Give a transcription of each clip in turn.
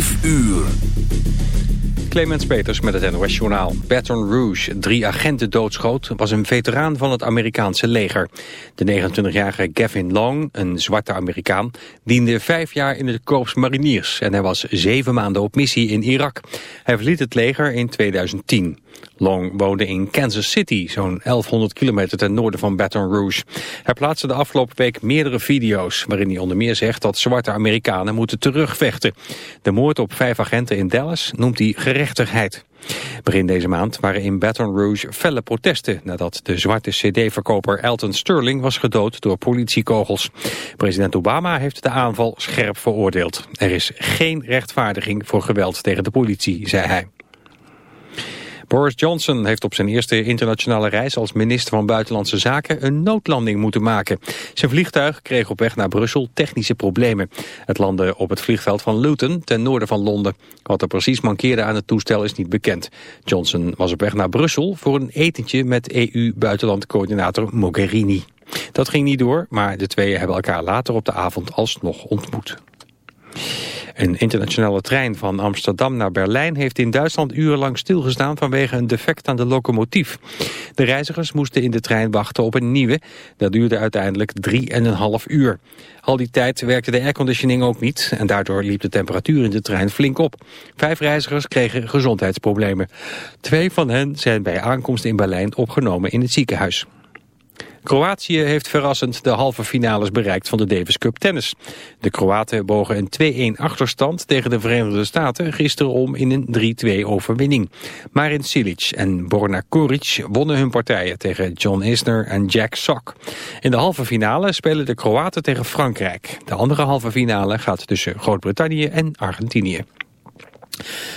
Vijf uur. Clemens Peters met het NOS Journaal. Baton Rouge, drie agenten doodschoot, was een veteraan van het Amerikaanse leger. De 29-jarige Gavin Long, een zwarte Amerikaan, diende vijf jaar in het korps mariniers... en hij was zeven maanden op missie in Irak. Hij verliet het leger in 2010. Long woonde in Kansas City, zo'n 1100 kilometer ten noorden van Baton Rouge. Hij plaatste de afgelopen week meerdere video's... waarin hij onder meer zegt dat zwarte Amerikanen moeten terugvechten. De moord op vijf agenten in Dallas noemt hij gerechtigheid. Begin deze maand waren in Baton Rouge felle protesten... nadat de zwarte cd-verkoper Elton Sterling was gedood door politiekogels. President Obama heeft de aanval scherp veroordeeld. Er is geen rechtvaardiging voor geweld tegen de politie, zei hij. Boris Johnson heeft op zijn eerste internationale reis als minister van Buitenlandse Zaken een noodlanding moeten maken. Zijn vliegtuig kreeg op weg naar Brussel technische problemen. Het landde op het vliegveld van Luton ten noorden van Londen. Wat er precies mankeerde aan het toestel is niet bekend. Johnson was op weg naar Brussel voor een etentje met EU-buitenlandcoördinator Mogherini. Dat ging niet door, maar de twee hebben elkaar later op de avond alsnog ontmoet. Een internationale trein van Amsterdam naar Berlijn heeft in Duitsland urenlang stilgestaan vanwege een defect aan de locomotief. De reizigers moesten in de trein wachten op een nieuwe. Dat duurde uiteindelijk drie en een half uur. Al die tijd werkte de airconditioning ook niet en daardoor liep de temperatuur in de trein flink op. Vijf reizigers kregen gezondheidsproblemen. Twee van hen zijn bij aankomst in Berlijn opgenomen in het ziekenhuis. Kroatië heeft verrassend de halve finales bereikt van de Davis Cup tennis. De Kroaten bogen een 2-1 achterstand tegen de Verenigde Staten gisteren om in een 3-2 overwinning. Marin Cilic en Borna Koric wonnen hun partijen tegen John Isner en Jack Sock. In de halve finale spelen de Kroaten tegen Frankrijk. De andere halve finale gaat tussen Groot-Brittannië en Argentinië.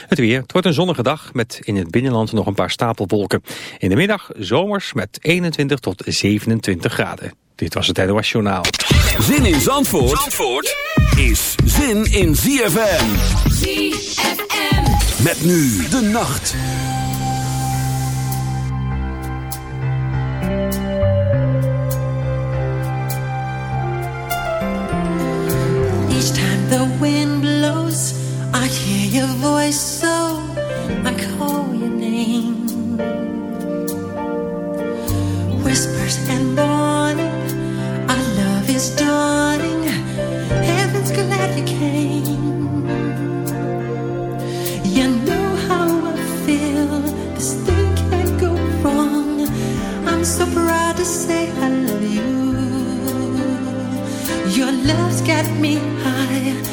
Het weer. Het wordt een zonnige dag met in het binnenland nog een paar stapelwolken. In de middag zomers met 21 tot 27 graden. Dit was het NOS Journaal. Zin in Zandvoort, Zandvoort is zin in ZFM. ZFM. Met nu de nacht. Each time the wind blows I hear your voice so I call your name. Whispers and morning Our love is dawning. Heaven's glad you came. You know how I feel This thing can't go wrong. I'm so proud to say I love you. Your love's got me high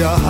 Je haren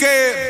que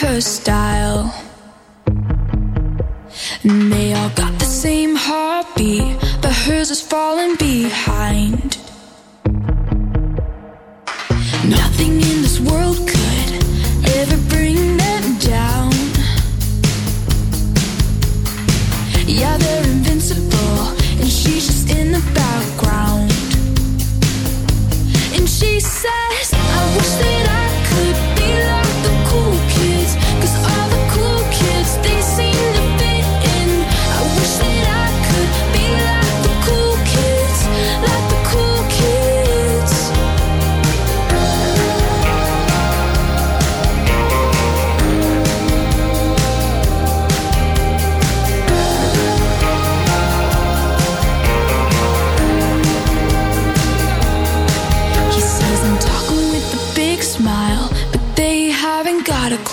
her style.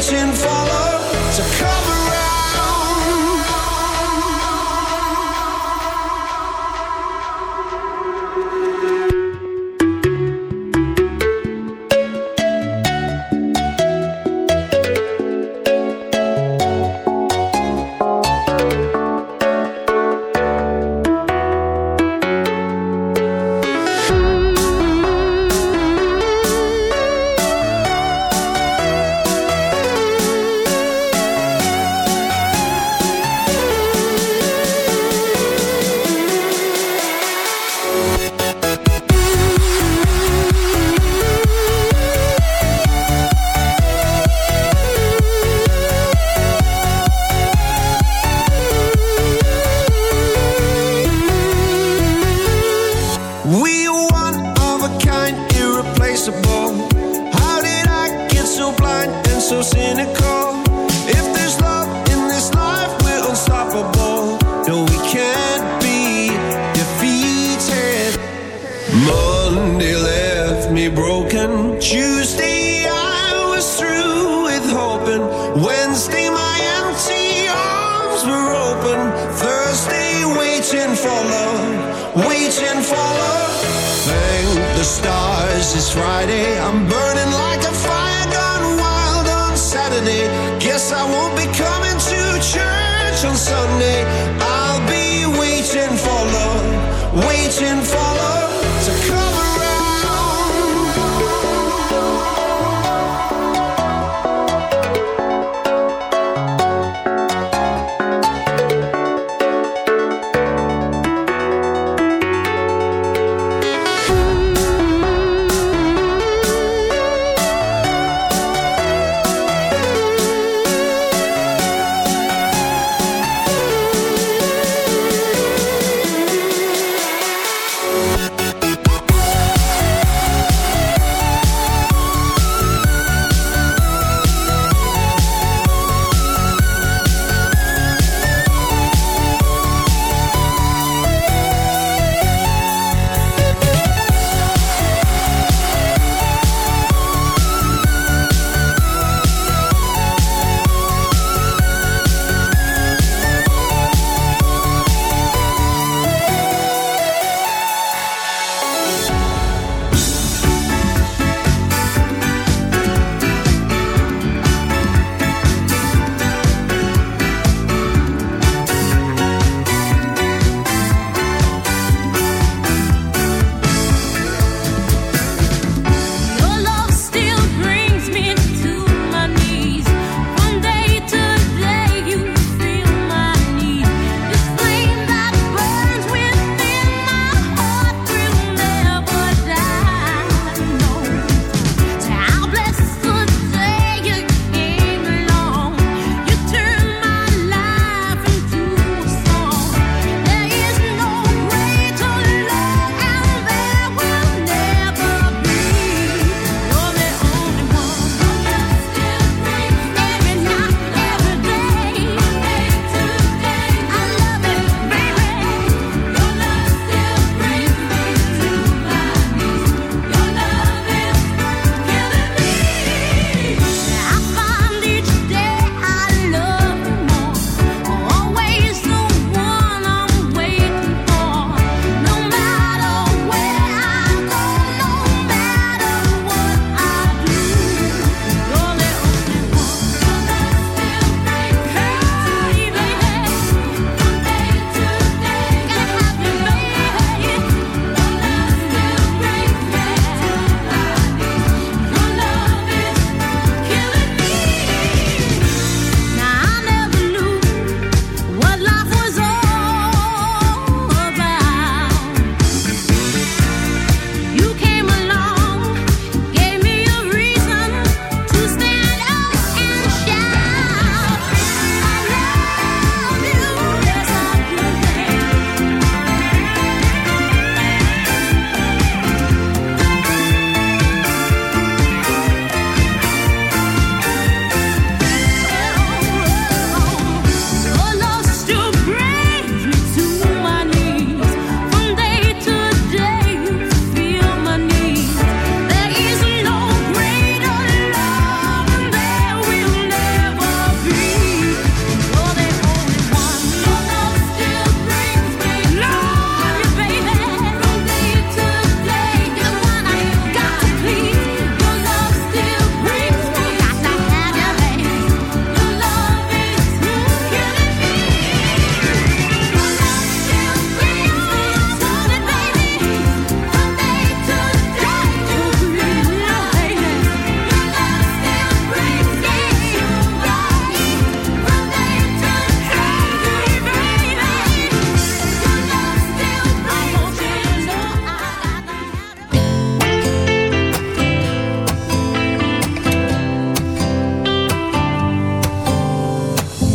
Waiting for love,